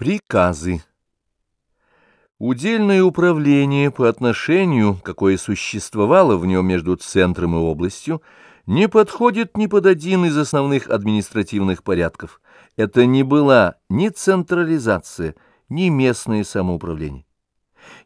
Приказы. Удельное управление по отношению, какое существовало в нем между центром и областью, не подходит ни под один из основных административных порядков. Это не была ни централизация, ни местное самоуправление.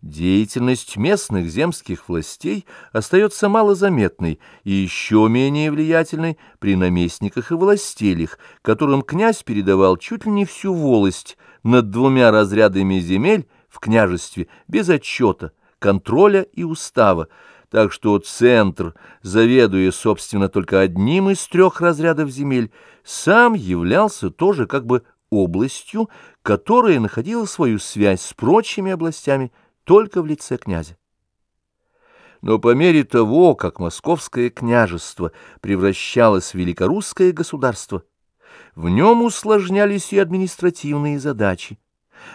Деятельность местных земских властей остается малозаметной и еще менее влиятельной при наместниках и властелях, которым князь передавал чуть ли не всю волость над двумя разрядами земель в княжестве без отчета, контроля и устава, так что центр, заведуя, собственно, только одним из трех разрядов земель, сам являлся тоже как бы областью, которая находила свою связь с прочими областями только в лице князя. Но по мере того, как московское княжество превращалось в великорусское государство, в нем усложнялись и административные задачи,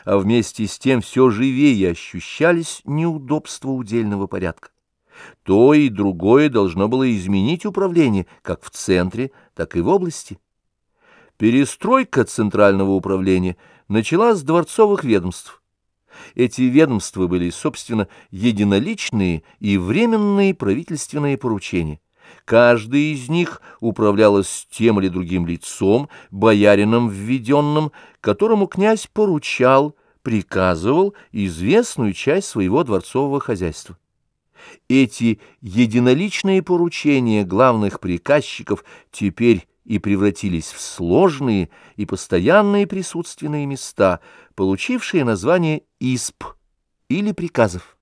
а вместе с тем все живее ощущались неудобства удельного порядка. То и другое должно было изменить управление как в центре, так и в области. Перестройка центрального управления началась с дворцовых ведомств. Эти ведомства были, собственно, единоличные и временные правительственные поручения. Каждый из них управлялось тем или другим лицом, боярином введенным, которому князь поручал, приказывал известную часть своего дворцового хозяйства. Эти единоличные поручения главных приказчиков теперь и превратились в сложные и постоянные присутственные места, получившие название ИСП или приказов.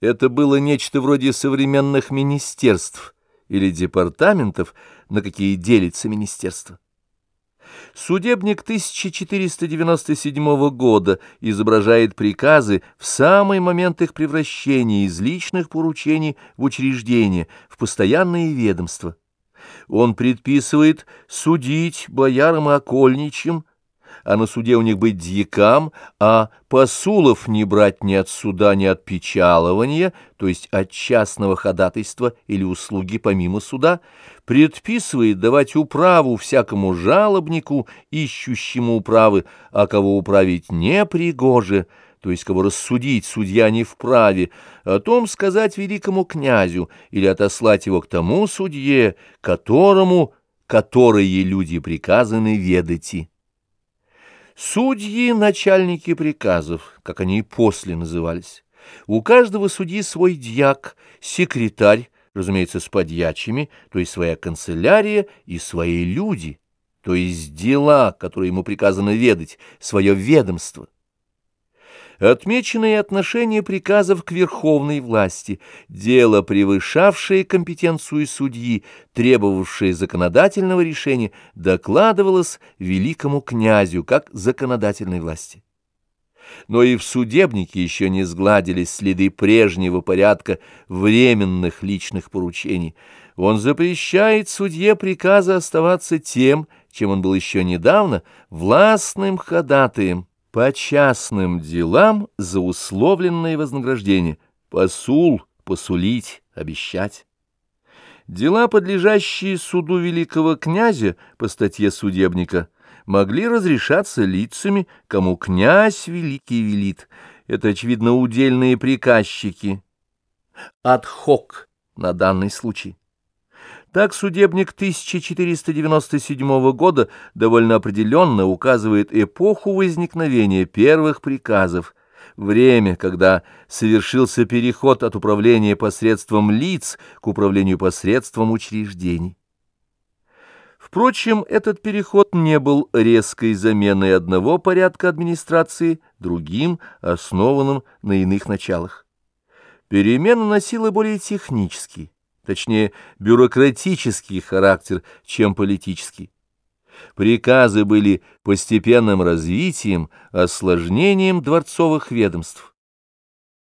Это было нечто вроде современных министерств или департаментов, на какие делится министерство. Судебник 1497 года изображает приказы в самый момент их превращения из личных поручений в учреждения, в постоянные ведомства. Он предписывает судить боярам и окольничьим, а на суде у них быть дьякам, а посулов не брать ни от суда, ни от печалования, то есть от частного ходатайства или услуги помимо суда, предписывает давать управу всякому жалобнику, ищущему управы, а кого управить не пригоже, то есть кого рассудить судья не вправе, о том сказать великому князю или отослать его к тому судье, которому, которые люди приказаны ведати. Судьи — начальники приказов, как они и после назывались. У каждого судьи свой дьяк, секретарь, разумеется, с подьячими, то есть своя канцелярия и свои люди, то есть дела, которые ему приказано ведать, свое ведомство. Отмеченные отношения приказов к верховной власти, дело, превышавшее компетенцию судьи, требовавшее законодательного решения, докладывалось великому князю как законодательной власти. Но и в судебнике еще не сгладились следы прежнего порядка временных личных поручений. Он запрещает судье приказа оставаться тем, чем он был еще недавно, властным ходатаем по частным делам за условленное вознаграждение, посул, посулить, обещать. Дела, подлежащие суду великого князя по статье судебника, могли разрешаться лицами, кому князь великий велит. Это, очевидно, удельные приказчики. Адхок на данный случай. Так судебник 1497 года довольно определенно указывает эпоху возникновения первых приказов, время, когда совершился переход от управления посредством лиц к управлению посредством учреждений. Впрочем, этот переход не был резкой заменой одного порядка администрации другим, основанным на иных началах. Перемена носила более технический, точнее, бюрократический характер, чем политический. Приказы были постепенным развитием, осложнением дворцовых ведомств.